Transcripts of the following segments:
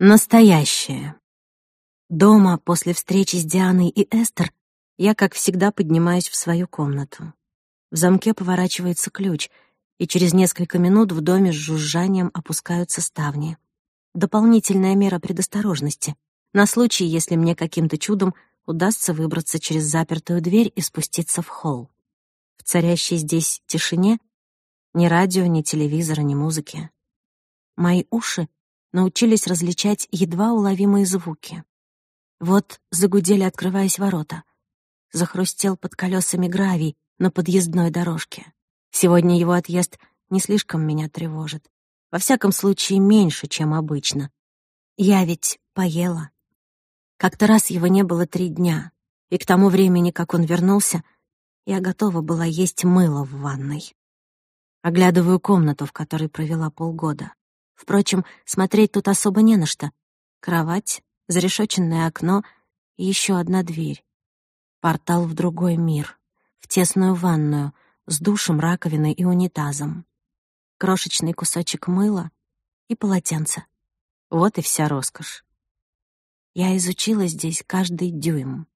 Настоящее. Дома, после встречи с Дианой и Эстер, я, как всегда, поднимаюсь в свою комнату. В замке поворачивается ключ, и через несколько минут в доме с жужжанием опускаются ставни. Дополнительная мера предосторожности, на случай, если мне каким-то чудом удастся выбраться через запертую дверь и спуститься в холл. В царящей здесь тишине ни радио, ни телевизора, ни музыки. Мои уши — научились различать едва уловимые звуки. Вот загудели, открываясь ворота. Захрустел под колесами гравий на подъездной дорожке. Сегодня его отъезд не слишком меня тревожит. Во всяком случае, меньше, чем обычно. Я ведь поела. Как-то раз его не было три дня, и к тому времени, как он вернулся, я готова была есть мыло в ванной. Оглядываю комнату, в которой провела полгода. Впрочем, смотреть тут особо не на что. Кровать, зарешеченное окно и еще одна дверь. Портал в другой мир, в тесную ванную, с душем, раковиной и унитазом. Крошечный кусочек мыла и полотенца. Вот и вся роскошь. Я изучила здесь каждый дюйм.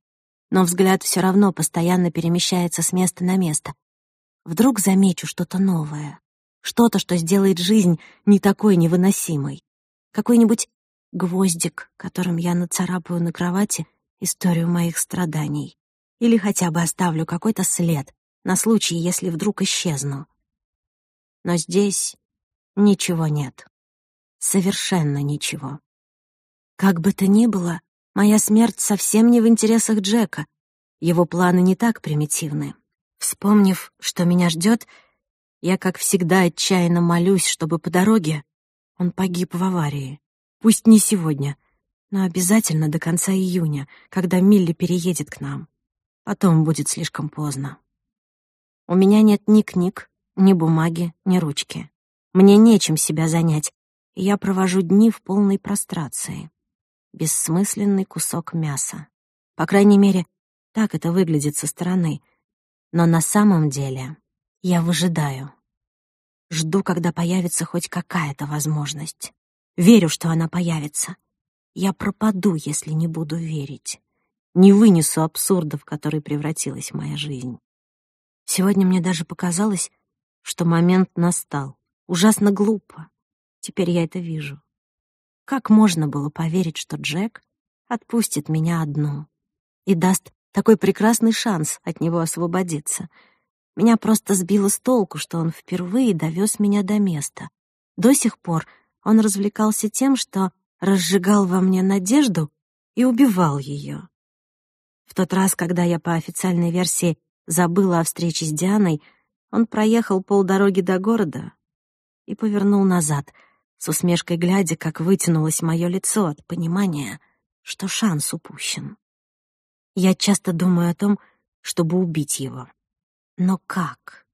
Но взгляд все равно постоянно перемещается с места на место. Вдруг замечу что-то новое. Что-то, что сделает жизнь не такой невыносимой. Какой-нибудь гвоздик, которым я нацарапаю на кровати историю моих страданий. Или хотя бы оставлю какой-то след на случай, если вдруг исчезну. Но здесь ничего нет. Совершенно ничего. Как бы то ни было, моя смерть совсем не в интересах Джека. Его планы не так примитивны. Вспомнив, что меня ждет, я, как всегда, отчаянно молюсь, чтобы по дороге он погиб в аварии. Пусть не сегодня, но обязательно до конца июня, когда Милли переедет к нам. Потом будет слишком поздно. У меня нет ни книг, ни бумаги, ни ручки. Мне нечем себя занять, и я провожу дни в полной прострации. Бессмысленный кусок мяса. По крайней мере, так это выглядит со стороны. Но на самом деле я выжидаю. Жду, когда появится хоть какая-то возможность. Верю, что она появится. Я пропаду, если не буду верить. Не вынесу абсурда, в который превратилась моя жизнь. Сегодня мне даже показалось, что момент настал. Ужасно глупо. Теперь я это вижу. Как можно было поверить, что Джек отпустит меня одну и даст такой прекрасный шанс от него освободиться — меня просто сбило с толку, что он впервые довез меня до места. До сих пор он развлекался тем, что разжигал во мне надежду и убивал ее. В тот раз, когда я по официальной версии забыла о встрече с Дианой, он проехал полдороги до города и повернул назад, с усмешкой глядя, как вытянулось мое лицо от понимания, что шанс упущен. Я часто думаю о том, чтобы убить его. Но как?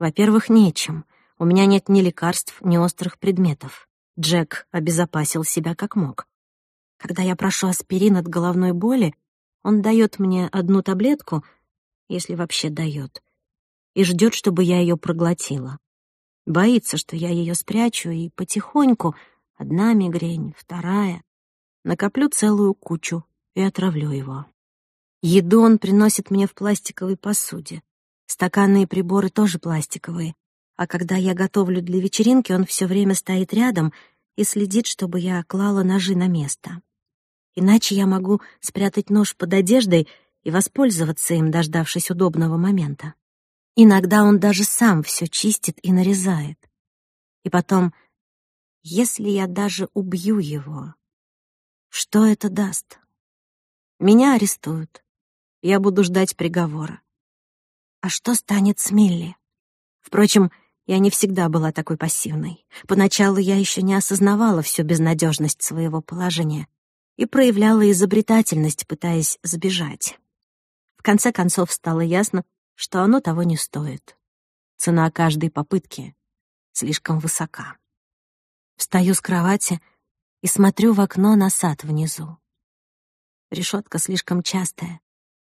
Во-первых, нечем. У меня нет ни лекарств, ни острых предметов. Джек обезопасил себя как мог. Когда я прошу аспирин от головной боли, он дает мне одну таблетку, если вообще дает, и ждет, чтобы я ее проглотила. Боится, что я ее спрячу, и потихоньку одна мигрень, вторая. Накоплю целую кучу и отравлю его. Еду он приносит мне в пластиковой посуде. Стаканы и приборы тоже пластиковые. А когда я готовлю для вечеринки, он все время стоит рядом и следит, чтобы я клала ножи на место. Иначе я могу спрятать нож под одеждой и воспользоваться им, дождавшись удобного момента. Иногда он даже сам все чистит и нарезает. И потом, если я даже убью его, что это даст? Меня арестуют. Я буду ждать приговора а что станет с Милли? Впрочем, я не всегда была такой пассивной. Поначалу я еще не осознавала всю безнадежность своего положения и проявляла изобретательность, пытаясь сбежать. В конце концов стало ясно, что оно того не стоит. Цена каждой попытки слишком высока. Встаю с кровати и смотрю в окно на сад внизу. Решетка слишком частая,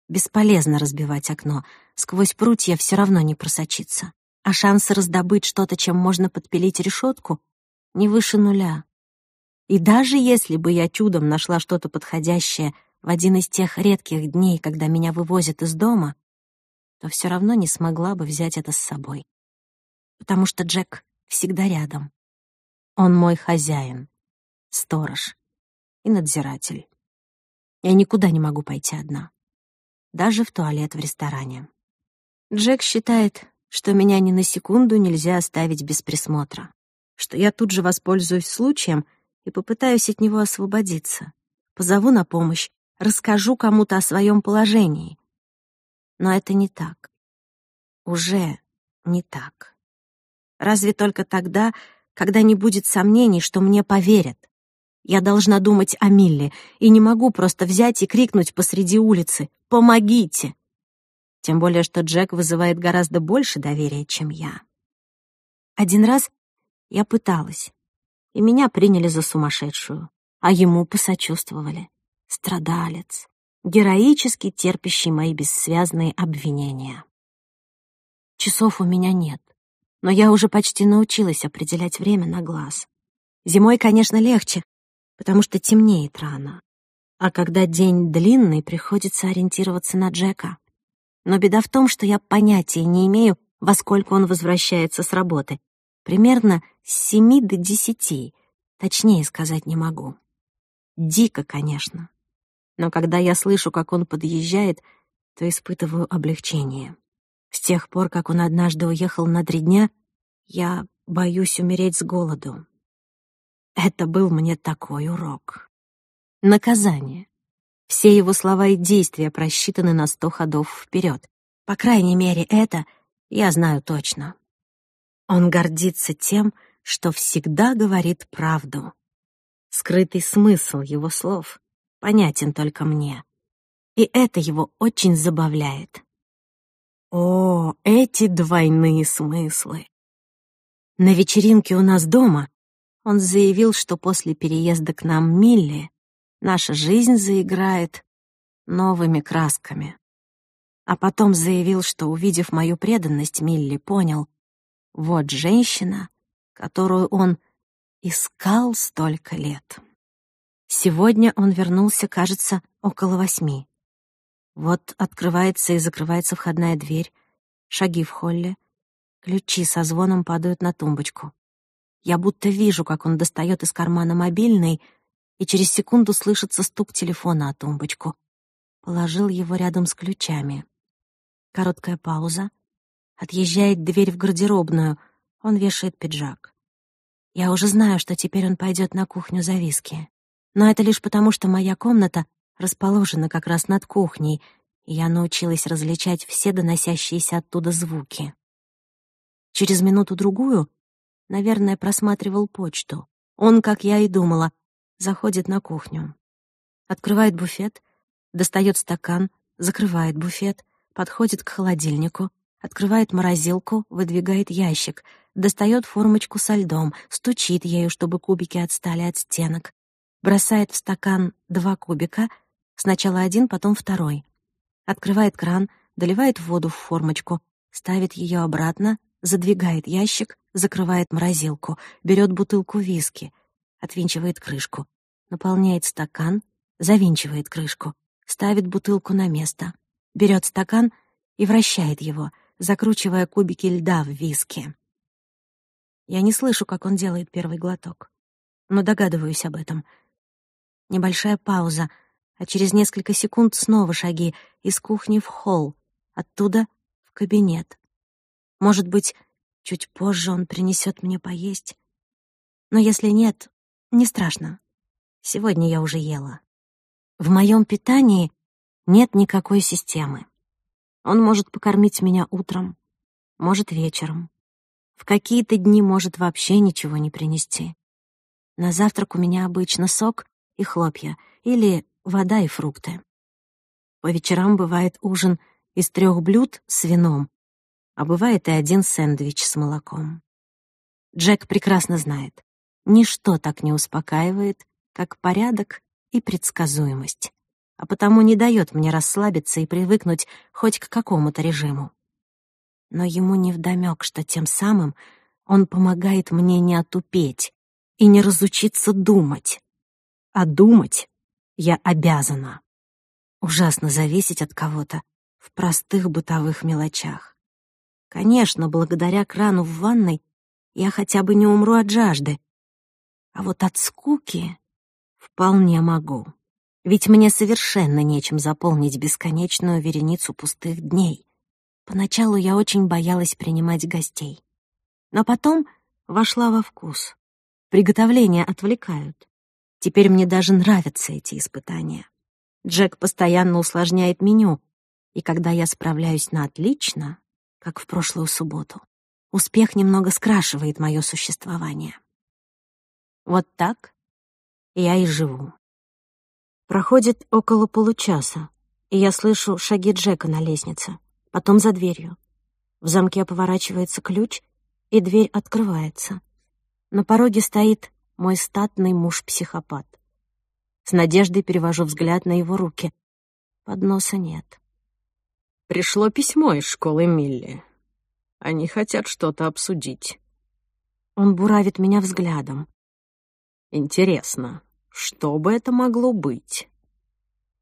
Бесполезно разбивать окно. Сквозь прутья все равно не просочиться. А шансы раздобыть что-то, чем можно подпилить решетку, не выше нуля. И даже если бы я чудом нашла что-то подходящее в один из тех редких дней, когда меня вывозят из дома, то все равно не смогла бы взять это с собой. Потому что Джек всегда рядом. Он мой хозяин, сторож и надзиратель. Я никуда не могу пойти одна даже в туалет в ресторане. Джек считает, что меня ни на секунду нельзя оставить без присмотра, что я тут же воспользуюсь случаем и попытаюсь от него освободиться, позову на помощь, расскажу кому-то о своем положении. Но это не так. Уже не так. Разве только тогда, когда не будет сомнений, что мне поверят, я должна думать о Милле, и не могу просто взять и крикнуть посреди улицы «Помогите!» Тем более, что Джек вызывает гораздо больше доверия, чем я. Один раз я пыталась, и меня приняли за сумасшедшую, а ему посочувствовали. Страдалец, героически терпящий мои бессвязные обвинения. Часов у меня нет, но я уже почти научилась определять время на глаз. Зимой, конечно, легче, потому что темнеет рано. А когда день длинный, приходится ориентироваться на Джека. Но беда в том, что я понятия не имею, во сколько он возвращается с работы. Примерно с семи до десяти, точнее сказать не могу. Дико, конечно. Но когда я слышу, как он подъезжает, то испытываю облегчение. С тех пор, как он однажды уехал на три дня, я боюсь умереть с голоду. Это был мне такой урок. Наказание. Все его слова и действия просчитаны на сто ходов вперед. По крайней мере, это я знаю точно. Он гордится тем, что всегда говорит правду. Скрытый смысл его слов понятен только мне. И это его очень забавляет. О, эти двойные смыслы! На вечеринке у нас дома он заявил, что после переезда к нам Милли наша жизнь заиграет новыми красками. А потом заявил, что, увидев мою преданность, Милли понял, вот женщина, которую он искал столько лет. Сегодня он вернулся, кажется, около восьми. Вот открывается и закрывается входная дверь, шаги в холле, ключи со звоном падают на тумбочку. Я будто вижу, как он достает из кармана мобильный, и через секунду слышится стук телефона о тумбочку. Положил его рядом с ключами. Короткая пауза. Отъезжает дверь в гардеробную. Он вешает пиджак. Я уже знаю, что теперь он пойдет на кухню за виски. Но это лишь потому, что моя комната расположена как раз над кухней, и я научилась различать все доносящиеся оттуда звуки. Через минуту-другую, Наверное, просматривал почту. Он, как я и думала, заходит на кухню. Открывает буфет, достает стакан, закрывает буфет, подходит к холодильнику, открывает морозилку, выдвигает ящик, достает формочку со льдом, стучит ею, чтобы кубики отстали от стенок, бросает в стакан два кубика, сначала один, потом второй. Открывает кран, доливает воду в формочку, ставит ее обратно, задвигает ящик, закрывает морозилку, берет бутылку виски, отвинчивает крышку, наполняет стакан, завинчивает крышку, ставит бутылку на место, берет стакан и вращает его, закручивая кубики льда в виски. Я не слышу, как он делает первый глоток, но догадываюсь об этом. Небольшая пауза, а через несколько секунд снова шаги из кухни в холл, оттуда — в кабинет. Может быть, чуть позже он принесет мне поесть. Но если нет, не страшно. Сегодня я уже ела. В моем питании нет никакой системы. Он может покормить меня утром, может, вечером. В какие-то дни может вообще ничего не принести. На завтрак у меня обычно сок и хлопья или вода и фрукты. По вечерам бывает ужин из трех блюд с вином а бывает и один сэндвич с молоком. Джек прекрасно знает, ничто так не успокаивает, как порядок и предсказуемость, а потому не дает мне расслабиться и привыкнуть хоть к какому-то режиму. Но ему невдомёк, что тем самым он помогает мне не отупеть и не разучиться думать. А думать я обязана. Ужасно зависеть от кого-то в простых бытовых мелочах. Конечно, благодаря крану в ванной я хотя бы не умру от жажды. А вот от скуки вполне могу. Ведь мне совершенно нечем заполнить бесконечную вереницу пустых дней. Поначалу я очень боялась принимать гостей. Но потом вошла во вкус. Приготовления отвлекают. Теперь мне даже нравятся эти испытания. Джек постоянно усложняет меню, и когда я справляюсь на отлично, как в прошлую субботу. Успех немного скрашивает мое существование. Вот так я и живу. Проходит около получаса, и я слышу шаги Джека на лестнице, потом за дверью. В замке поворачивается ключ, и дверь открывается. На пороге стоит мой статный муж-психопат. С надеждой перевожу взгляд на его руки. Подноса нет. Пришло письмо из школы Милли. Они хотят что-то обсудить. Он буравит меня взглядом. Интересно, что бы это могло быть?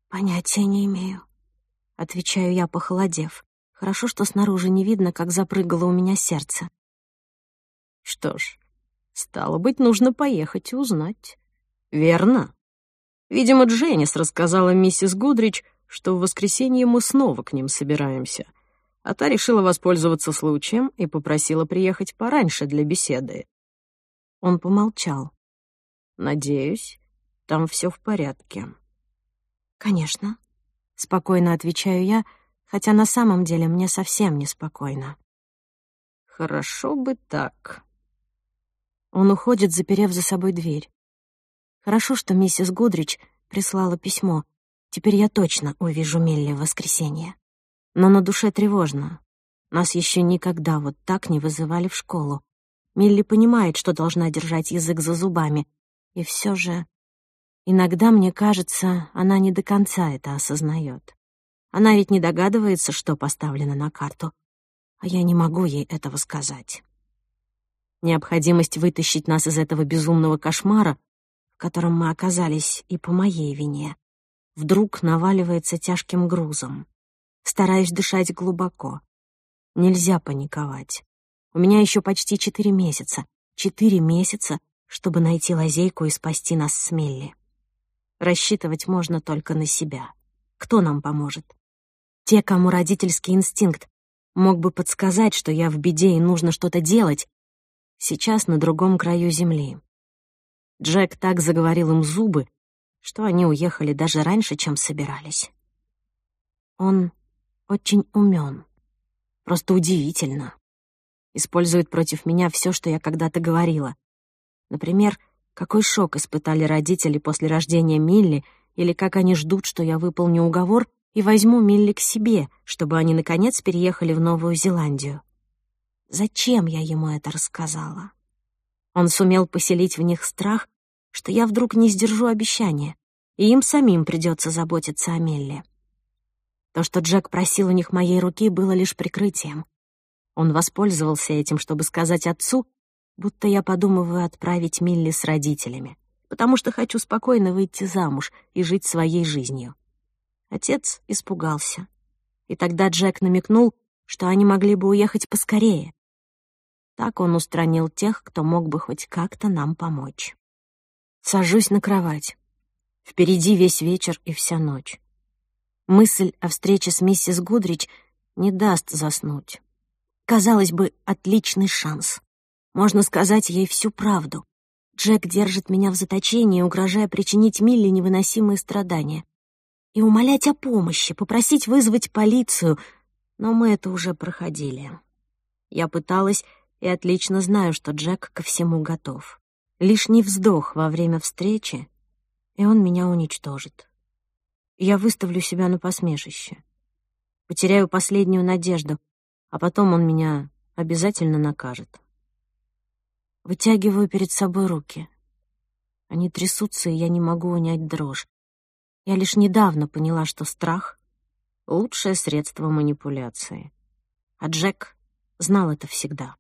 Понятия не имею. Отвечаю я, похолодев. Хорошо, что снаружи не видно, как запрыгало у меня сердце. Что ж, стало быть, нужно поехать и узнать. Верно? Видимо, Дженнис рассказала миссис Гудрич, что в воскресенье мы снова к ним собираемся. А та решила воспользоваться случаем и попросила приехать пораньше для беседы. Он помолчал. «Надеюсь, там все в порядке». «Конечно», — спокойно отвечаю я, хотя на самом деле мне совсем неспокойно. «Хорошо бы так». Он уходит, заперев за собой дверь. Хорошо, что миссис Гудрич прислала письмо — Теперь я точно увижу Милли в воскресенье. Но на душе тревожно. Нас еще никогда вот так не вызывали в школу. Милли понимает, что должна держать язык за зубами. И все же... Иногда, мне кажется, она не до конца это осознает. Она ведь не догадывается, что поставлено на карту. А я не могу ей этого сказать. Необходимость вытащить нас из этого безумного кошмара, в котором мы оказались и по моей вине, вдруг наваливается тяжким грузом. Стараюсь дышать глубоко. Нельзя паниковать. У меня еще почти четыре месяца. Четыре месяца, чтобы найти лазейку и спасти нас с Милли. Рассчитывать можно только на себя. Кто нам поможет? Те, кому родительский инстинкт мог бы подсказать, что я в беде и нужно что-то делать, сейчас на другом краю земли. Джек так заговорил им зубы, что они уехали даже раньше, чем собирались. Он очень умен. Просто удивительно. Использует против меня все, что я когда-то говорила. Например, какой шок испытали родители после рождения Милли, или как они ждут, что я выполню уговор и возьму Милли к себе, чтобы они, наконец, переехали в Новую Зеландию. Зачем я ему это рассказала? Он сумел поселить в них страх, что я вдруг не сдержу обещания, и им самим придется заботиться о Мелле. То, что Джек просил у них моей руки, было лишь прикрытием. Он воспользовался этим, чтобы сказать отцу, будто я подумываю отправить Милли с родителями, потому что хочу спокойно выйти замуж и жить своей жизнью. Отец испугался. И тогда Джек намекнул, что они могли бы уехать поскорее. Так он устранил тех, кто мог бы хоть как-то нам помочь. Сажусь на кровать. Впереди весь вечер и вся ночь. Мысль о встрече с миссис Гудрич не даст заснуть. Казалось бы, отличный шанс. Можно сказать ей всю правду. Джек держит меня в заточении, угрожая причинить Милли невыносимые страдания. И умолять о помощи, попросить вызвать полицию. Но мы это уже проходили. Я пыталась и отлично знаю, что Джек ко всему готов лишний вздох во время встречи, и он меня уничтожит. Я выставлю себя на посмешище. Потеряю последнюю надежду, а потом он меня обязательно накажет. Вытягиваю перед собой руки. Они трясутся, и я не могу унять дрожь. Я лишь недавно поняла, что страх — лучшее средство манипуляции. А Джек знал это всегда.